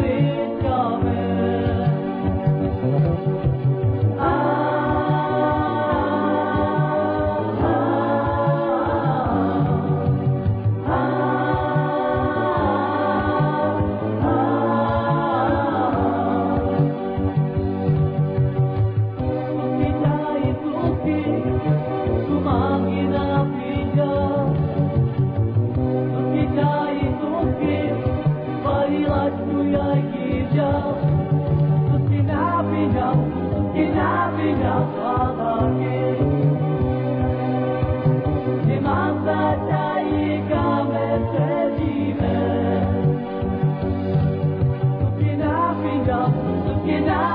Italy,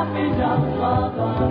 Happy Jump Lover.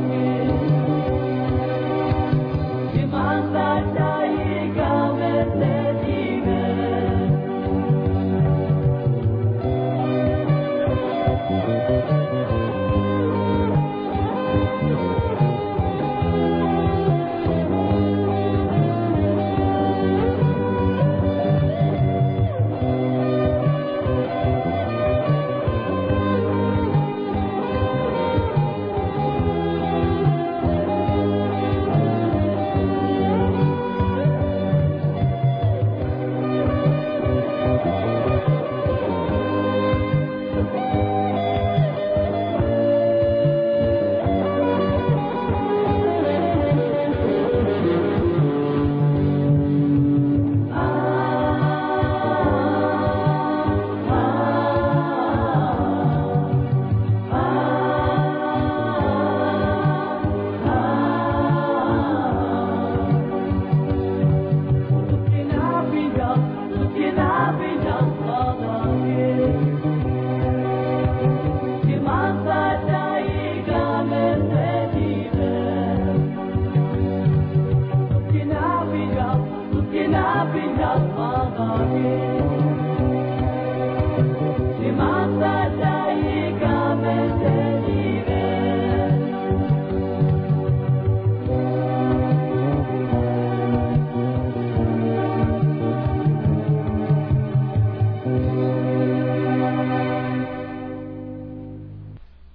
cannot be not my longing.